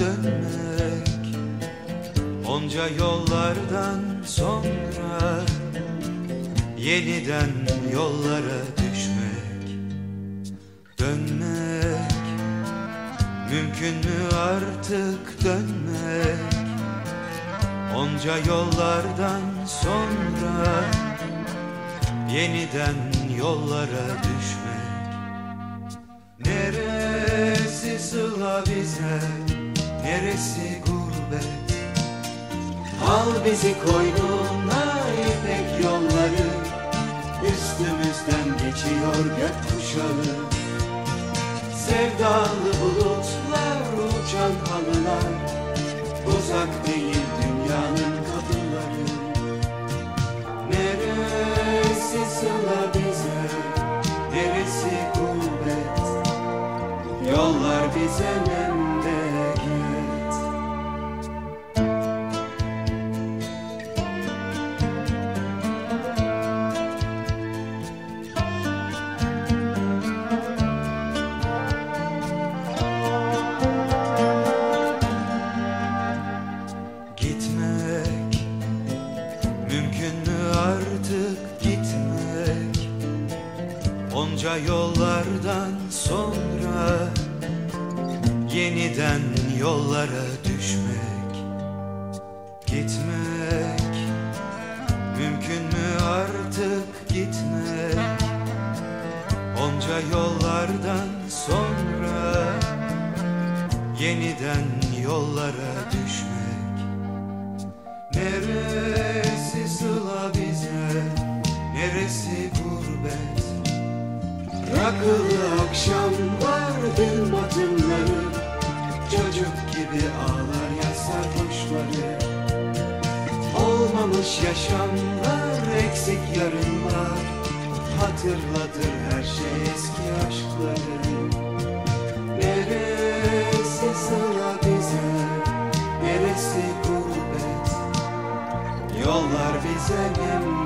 dönmek. Onca yollardan sonra Yeniden yollara düşmek. Dönmek. Mümkün mü artık dönmek? Onca yollardan sonra Yeniden yollara düşmek Neresi sıla bize Neresi gurbet. Al bizi koynuna ipek yolları Üstümüzden geçiyor gökkuşağı. Sevdalı bulutlar Gitmek Mümkün mü artık? Gitmek Onca yollardan sonra Yeniden yollara düşmek Gitmek. Mümkün mü artık gitmek? Onca yollardan sonra Yeniden yollara düşmek. Neresi sıla bize Neresi gurbet? Rakılı akşamlar gün batımları yaşamlar eksik yarınlar Hatırlatır her şey eski aşkları. Neresi sıla bize Neresi gurbet? Yollar bize memleket